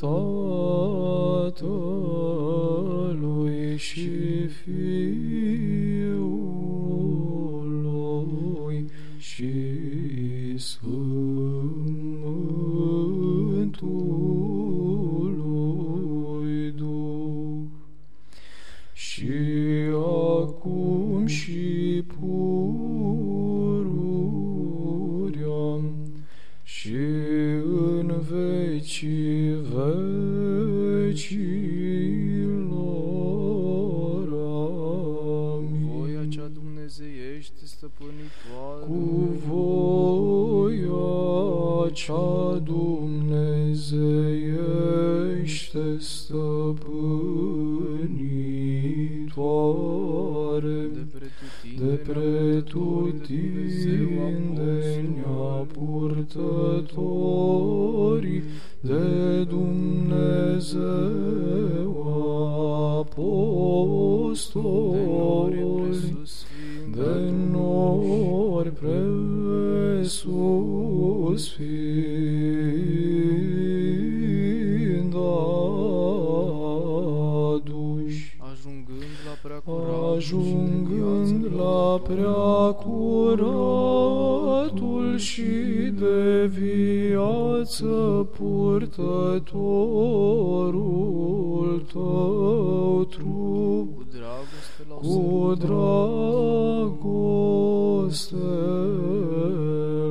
Tatălui și Fiului și Sfântului Duh. Și acum și pururia de de pretutindeni, pretutindeni purtătorii de Dumnezeu apostoli, de nori presus ajungând la prea curatul și de viață purtătorul tău trup cu dragoste la cu dragoste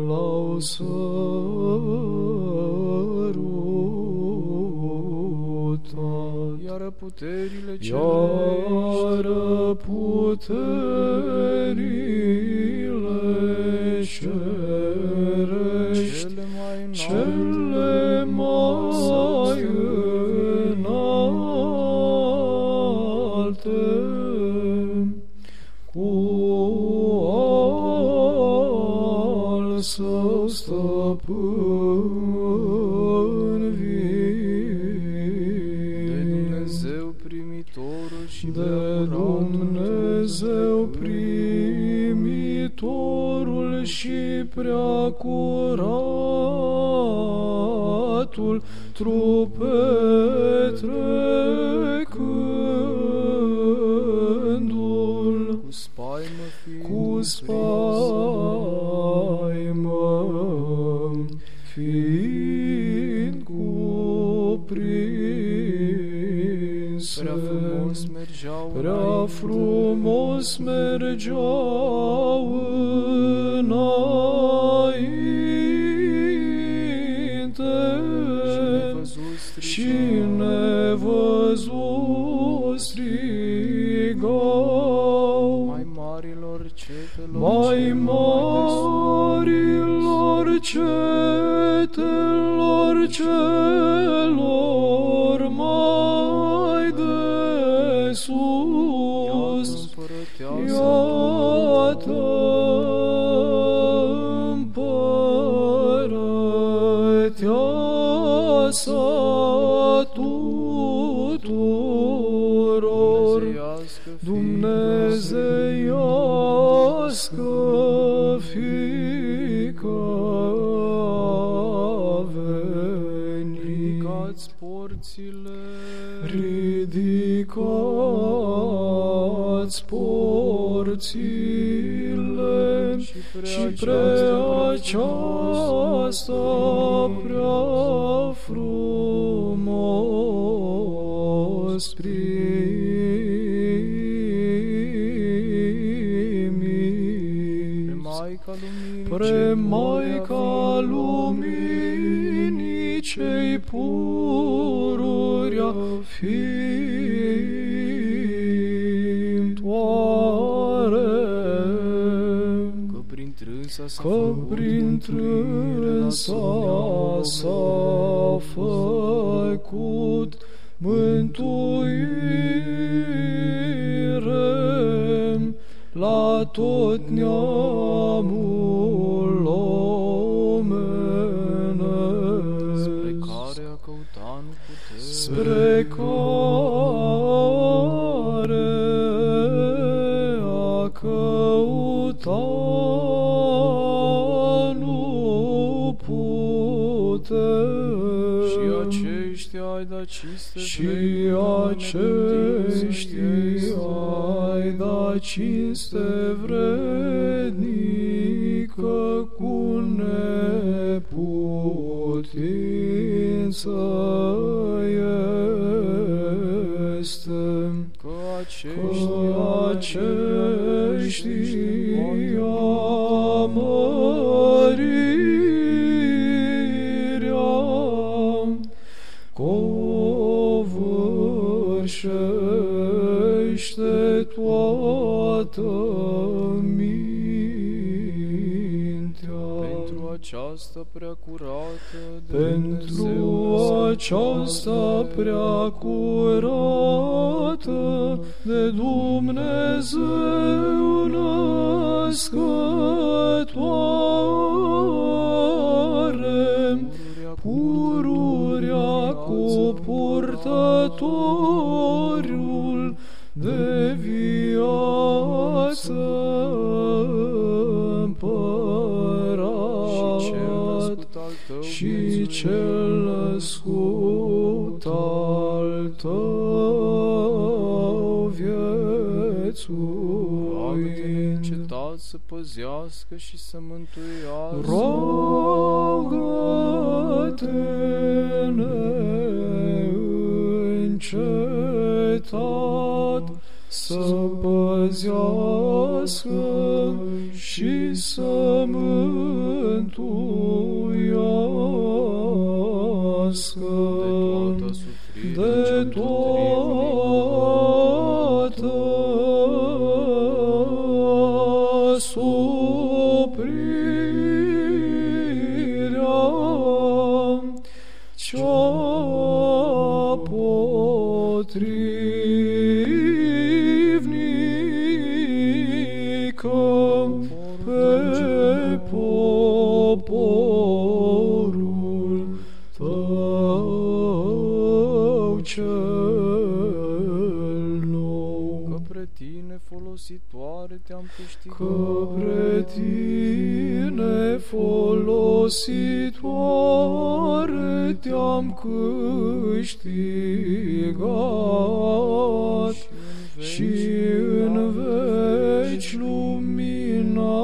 l-au sărutat. iar puterile Iar cerești puterile cerești cele mai înalte cu al său stăpân și prea curatul trup petrecându-l cu spaimă fiind cu cuprins spaimă fiind cuprins. Prea frumos mergeau prea înainte, frumos mergeau mai cel marilor cetelor celor mai de sus. Iată împărătea sa Ridicați porțile Ridicați porțile și și prea pre aceasta prea frumos primiți. Pre cei Maica Luminii cei pururia fiintoare, Că prin trânsa s-a că făcut prin mântuire la trânsa solia s-a omenească. făcut mântuire la tot neamul omenesc. Spre care a căutat nu putere spre care a căutat nu putem și aceștia ai cinste și vrednică aceștia ai da cinste vrednică cu neputință este. Că aceștia toată. Pentru această prea curată de Pentru Dumnezeu. aceasta prea curată de Dumnezeu născătoare, pururea cu purtătorul de și cel născut al tău și cel născut al tău Roagă-te viețuind. neîncetat să păzească și să mântuiască Rogă-te neîncetat să păzească și să mântuiască tine folositoare te-am câștigat. Și în veci lumina